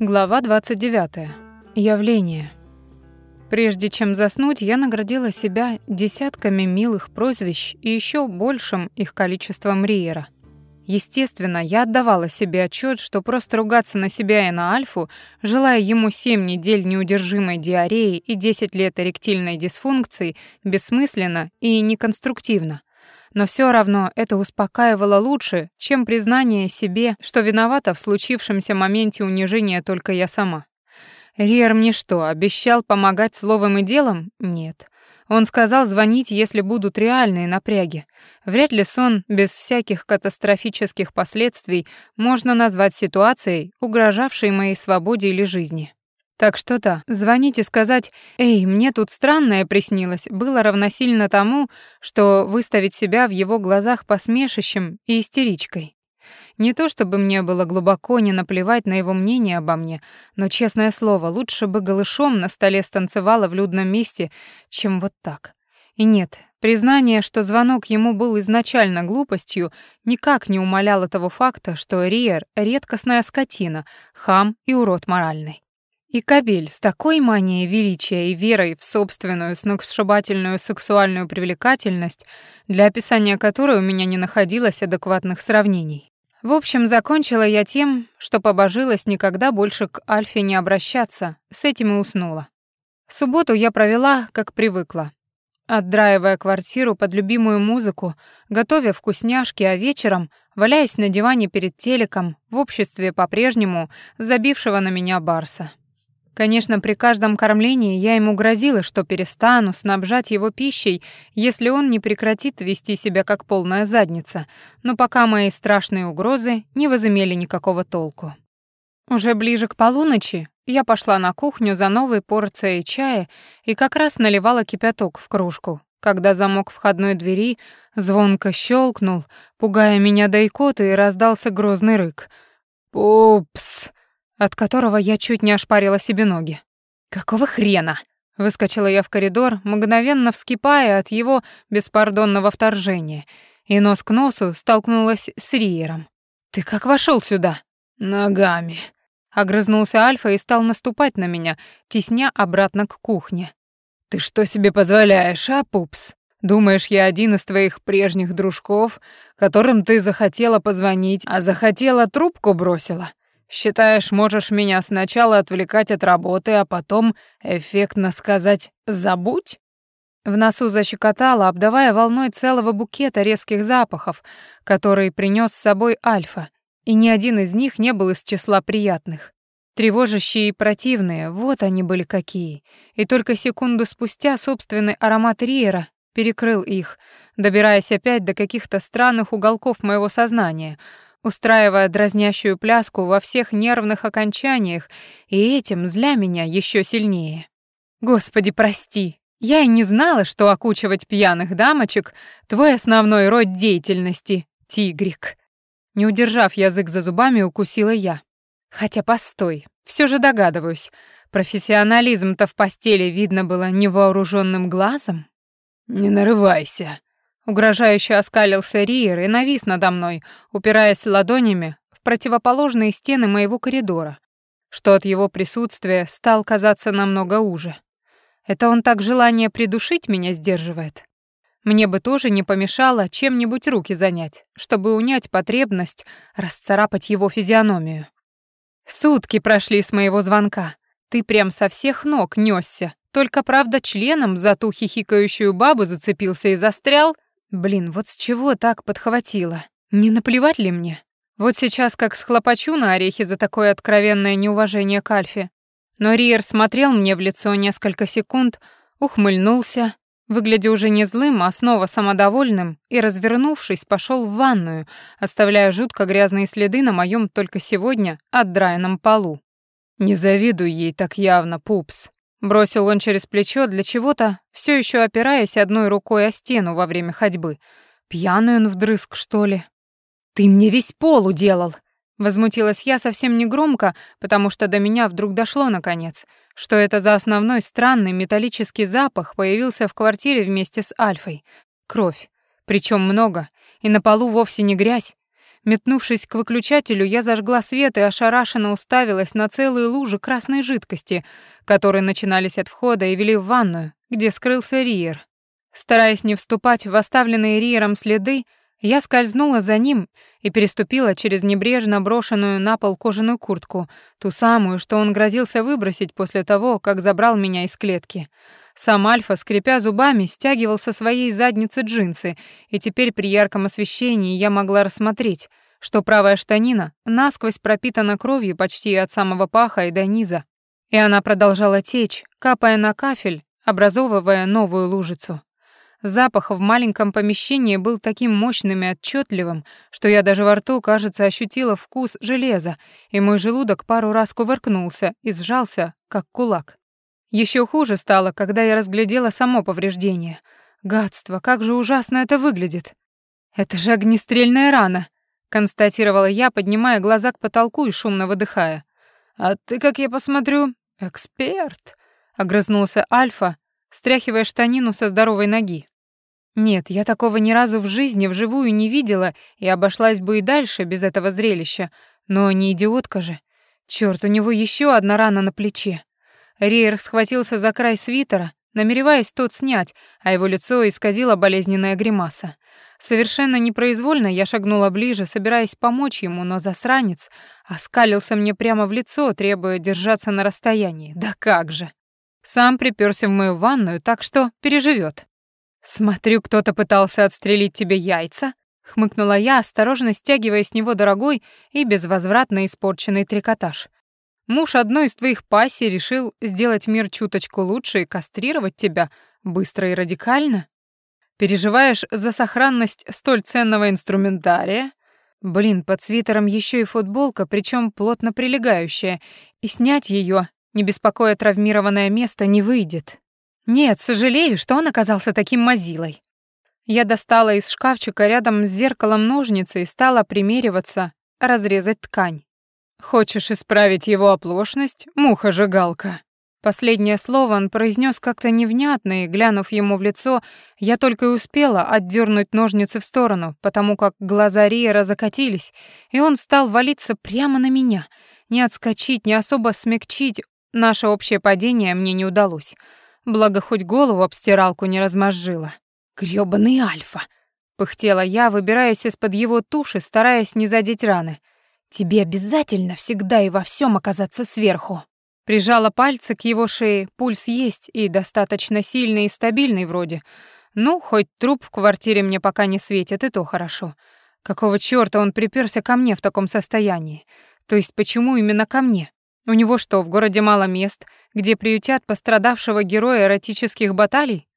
Глава 29. Явление. Прежде чем заснуть, я наградила себя десятками милых прозвищ и еще большим их количеством Риера. Естественно, я отдавала себе отчет, что просто ругаться на себя и на Альфу, желая ему 7 недель неудержимой диареи и 10 лет эректильной дисфункции, бессмысленно и неконструктивно. Но все равно это успокаивало лучше, чем признание себе, что виновата в случившемся моменте унижения только я сама. Риер мне что, обещал помогать словом и делом? Нет. Он сказал звонить, если будут реальные напряги. Вряд ли сон без всяких катастрофических последствий можно назвать ситуацией, угрожавшей моей свободе или жизни. Так что да, звонить и сказать «Эй, мне тут странное приснилось» было равносильно тому, что выставить себя в его глазах посмешищем и истеричкой. Не то чтобы мне было глубоко не наплевать на его мнение обо мне, но, честное слово, лучше бы голышом на столе станцевала в людном месте, чем вот так. И нет, признание, что звонок ему был изначально глупостью, никак не умаляло того факта, что Риер — редкостная скотина, хам и урод моральный. И Кабель с такой манией величия и верой в собственную сногсшибательную сексуальную привлекательность, для описания которой у меня не находилось адекватных сравнений. В общем, закончила я тем, что побожилась никогда больше к Альфе не обращаться, с этим и уснула. Субботу я провела, как привыкла. Отдраивая квартиру под любимую музыку, готовя вкусняшки, а вечером, валяясь на диване перед телеком, в обществе по-прежнему забившего на меня Барса. Конечно, при каждом кормлении я ему грозила, что перестану снабжать его пищей, если он не прекратит вести себя как полная задница, но пока мои страшные угрозы не возымели никакого толку. Уже ближе к полуночи я пошла на кухню за новой порцией чая и как раз наливала кипяток в кружку, когда замок входной двери звонко щелкнул, пугая меня до икоты, и раздался грозный рык. «Пупс!» От которого я чуть не ошпарила себе ноги. «Какого хрена?» Выскочила я в коридор, мгновенно вскипая от его беспардонного вторжения, и нос к носу столкнулась с Риером. «Ты как вошел сюда?» «Ногами», — огрызнулся Альфа и стал наступать на меня, тесня обратно к кухне. «Ты что себе позволяешь, а, пупс? Думаешь, я один из твоих прежних дружков, которым ты захотела позвонить, а захотела трубку бросила? Считаешь, можешь меня сначала отвлекать от работы, а потом эффектно сказать «забудь»?» В носу защекотало, обдавая волной целого букета резких запахов, который принес с собой Альфа, и ни один из них не был из числа приятных. Тревожащие и противные, вот они были какие. И только секунду спустя собственный аромат Риера перекрыл их, добираясь опять до каких-то странных уголков моего сознания — устраивая дразнящую пляску во всех нервных окончаниях и этим зля меня еще сильнее. Господи, прости. Я и не знала, что окучивать пьяных дамочек — твой основной род деятельности, тигрик. Не удержав язык за зубами, укусила я. Хотя постой, все же догадываюсь, профессионализм-то в постели видно было невооруженным глазом. «Не нарывайся», Угрожающе оскалился Риер и навис надо мной, упираясь ладонями в противоположные стены моего коридора, что от его присутствия стал казаться намного уже. Это он так желание придушить меня сдерживает? Мне бы тоже не помешало чем-нибудь руки занять, чтобы унять потребность расцарапать его физиономию. Сутки прошли с моего звонка. Ты прям со всех ног нёсся. Только, правда, членом за ту хихикающую бабу зацепился и застрял. Блин, вот с чего так подхватило? Не наплевать ли мне? Вот сейчас как схлопочу на орехи за такое откровенное неуважение к Альфе. Но Риер смотрел мне в лицо несколько секунд, ухмыльнулся, выглядя уже не злым, а снова самодовольным, и, развернувшись, пошел в ванную, оставляя жутко грязные следы на моем только сегодня отдраенном полу. «Не завидуй ей так явно, пупс», Бросил он через плечо для чего-то, все еще опираясь одной рукой о стену во время ходьбы. Пьяный он вдрызг, что ли? «Ты мне весь пол уделал!» Возмутилась я совсем не громко, потому что до меня вдруг дошло наконец, что это за основной странный металлический запах появился в квартире вместе с Альфой. Кровь. Причем много. И на полу вовсе не грязь. Метнувшись к выключателю, я зажгла свет и ошарашенно уставилась на целые лужи красной жидкости, которые начинались от входа и вели в ванную, где скрылся Риер. Стараясь не вступать в оставленные Риером следы, я скользнула за ним и переступила через небрежно брошенную на пол кожаную куртку, ту самую, что он грозился выбросить после того, как забрал меня из клетки. Сам Альфа, скрипя зубами, стягивал со своей задницы джинсы, и теперь при ярком освещении я могла рассмотреть, что правая штанина насквозь пропитана кровью почти от самого паха и до низа, и она продолжала течь, капая на кафель, образовывая новую лужицу. Запах в маленьком помещении был таким мощным и отчетливым, что я даже во рту, кажется, ощутила вкус железа, и мой желудок пару раз кувыркнулся и сжался, как кулак. Еще хуже стало, когда я разглядела само повреждение. Гадство, как же ужасно это выглядит. Это же огнестрельная рана, констатировала я, поднимая глаза к потолку и шумно выдыхая. А ты, как я посмотрю, эксперт, огрызнулся Альфа, стряхивая штанину со здоровой ноги. Нет, я такого ни разу в жизни вживую не видела и обошлась бы и дальше без этого зрелища, но не идиотка же. Чёрт, у него еще одна рана на плече. Рейер схватился за край свитера, намереваясь тот снять, а его лицо исказило болезненная гримаса. Совершенно непроизвольно я шагнула ближе, собираясь помочь ему, но засранец оскалился мне прямо в лицо, требуя держаться на расстоянии. Да как же! Сам приперся в мою ванную, так что переживет. «Смотрю, кто-то пытался отстрелить тебе яйца», — хмыкнула я, осторожно стягивая с него дорогой и безвозвратно испорченный трикотаж. «Муж одной из твоих пассий решил сделать мир чуточку лучше и кастрировать тебя быстро и радикально? Переживаешь за сохранность столь ценного инструментария?» Блин, под свитером еще и футболка, причем плотно прилегающая, и снять ее, не беспокоя травмированное место, не выйдет. Нет, сожалею, что он оказался таким мазилой. Я достала из шкафчика рядом с зеркалом ножницы и стала примериваться, разрезать ткань. Хочешь исправить его оплошность, муха-жигалка? Последнее слово он произнес как-то невнятно, и, глянув ему в лицо, я только и успела отдернуть ножницы в сторону, потому как глаза Риера закатились, и он стал валиться прямо на меня. Не отскочить, не особо смягчить наше общее падение мне не удалось. Благо, хоть голову об стиралку не размозжила. «Грёбаный Альфа!» — пыхтела я, выбираясь из-под его туши, стараясь не задеть раны. «Тебе обязательно всегда и во всем оказаться сверху!» Прижала пальцы к его шее, пульс есть и достаточно сильный и стабильный вроде. Ну, хоть труп в квартире мне пока не светит, и то хорошо. Какого чёрта он приперся ко мне в таком состоянии? То есть почему именно ко мне? У него что, в городе мало мест, где приютят пострадавшего героя эротических баталий?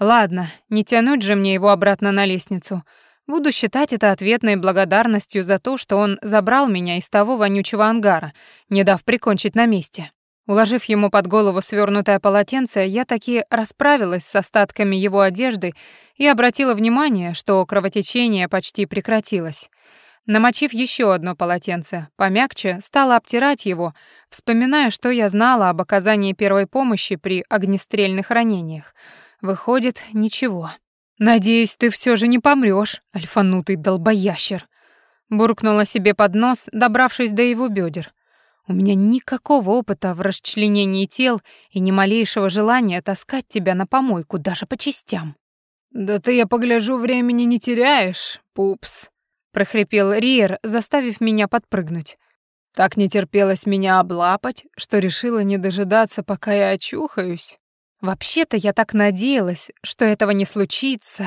Ладно, не тянуть же мне его обратно на лестницу. Буду считать это ответной благодарностью за то, что он забрал меня из того вонючего ангара, не дав прикончить на месте. Уложив ему под голову свернутое полотенце, я таки расправилась с остатками его одежды и обратила внимание, что кровотечение почти прекратилось. Намочив еще одно полотенце, помягче, стала обтирать его, вспоминая, что я знала об оказании первой помощи при огнестрельных ранениях. Выходит, ничего. «Надеюсь, ты все же не помрешь, альфанутый долбоящер», буркнула себе под нос, добравшись до его бедер. У меня никакого опыта в расчленении тел и ни малейшего желания таскать тебя на помойку даже по частям. «Да ты, я погляжу, времени не теряешь, пупс», прохрипел Риер, заставив меня подпрыгнуть. Так не терпелось меня облапать, что решила не дожидаться, пока я очухаюсь. Вообще-то я так надеялась, что этого не случится.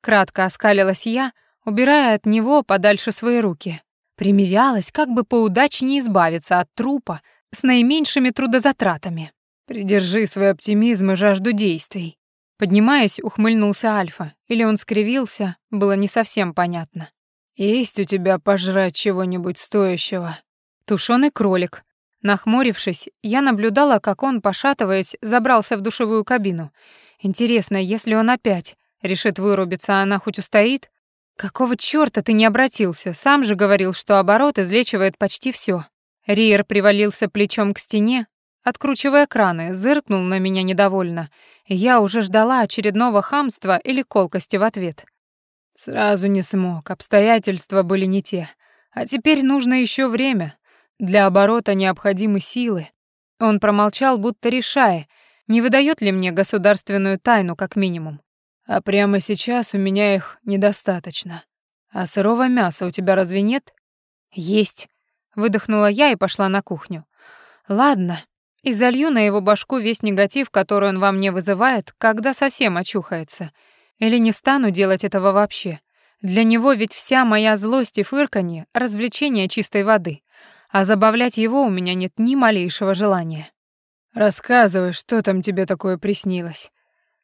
Кратко оскалилась я, убирая от него подальше свои руки. Примерялась, как бы поудачнее избавиться от трупа с наименьшими трудозатратами. Придержи свой оптимизм и жажду действий. Поднимаясь, ухмыльнулся Альфа, или он скривился, было не совсем понятно. Есть у тебя пожрать чего-нибудь стоящего? Тушёный кролик. Нахмурившись, я наблюдала, как он, пошатываясь, забрался в душевую кабину. Интересно, если он опять решит вырубиться, она хоть устоит? Какого чёрта ты не обратился? Сам же говорил, что оборот излечивает почти всё. Риер привалился плечом к стене, откручивая краны, зыркнул на меня недовольно. Я уже ждала очередного хамства или колкости в ответ. Сразу не смог, обстоятельства были не те. А теперь нужно еще время. Для оборота необходимы силы. Он промолчал, будто решая, не выдает ли мне государственную тайну как минимум. А прямо сейчас у меня их недостаточно. А сырого мяса у тебя разве нет? Есть. Выдохнула я и пошла на кухню. Ладно, и залью на его башку весь негатив, который он во мне вызывает, когда совсем очухается. Или не стану делать этого вообще. Для него ведь вся моя злость и фырканье — развлечение чистой воды, а забавлять его у меня нет ни малейшего желания. «Рассказывай, что там тебе такое приснилось?»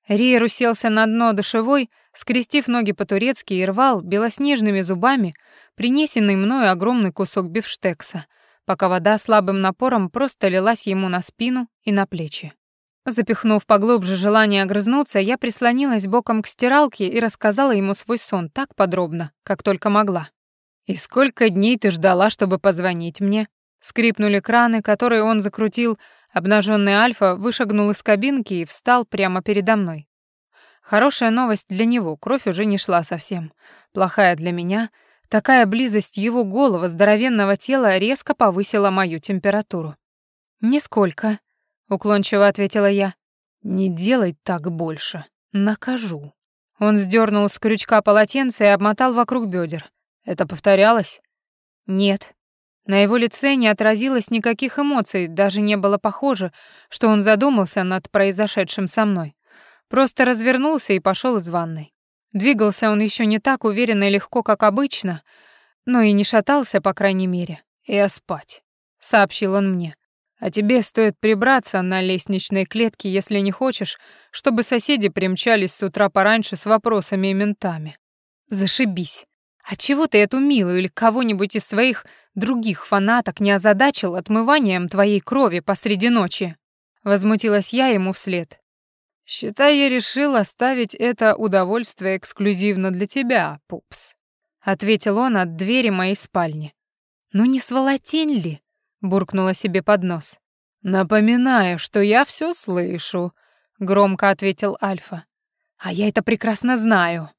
Риер уселся на дно душевой, скрестив ноги по-турецки и рвал белоснежными зубами принесенный мною огромный кусок бифштекса, пока вода слабым напором просто лилась ему на спину и на плечи. Запихнув поглубже желание огрызнуться, я прислонилась боком к стиралке и рассказала ему свой сон так подробно, как только могла. «И сколько дней ты ждала, чтобы позвонить мне?» Скрипнули краны, которые он закрутил, обнаженный Альфа вышагнул из кабинки и встал прямо передо мной. Хорошая новость для него, кровь уже не шла совсем. Плохая для меня, такая близость его голого здоровенного тела резко повысила мою температуру. «Нисколько», — уклончиво ответила я. «Не делай так больше. Накажу». Он сдернул с крючка полотенце и обмотал вокруг бедер. Это повторялось? Нет. На его лице не отразилось никаких эмоций, даже не было похоже, что он задумался над произошедшим со мной. Просто развернулся и пошел из ванной. Двигался он еще не так уверенно и легко, как обычно, но и не шатался, по крайней мере. «Я спать», — сообщил он мне. «А тебе стоит прибраться на лестничной клетке, если не хочешь, чтобы соседи примчались с утра пораньше с вопросами и ментами». «Зашибись. А чего ты эту милую или кого-нибудь из своих других фанаток не озадачил отмыванием твоей крови посреди ночи?» Возмутилась я ему вслед. «Считай, я решил оставить это удовольствие эксклюзивно для тебя, пупс», — ответил он от двери моей спальни. «Ну не сволотень ли?» — буркнула себе под нос. «Напоминаю, что я все слышу», — громко ответил Альфа. «А я это прекрасно знаю»,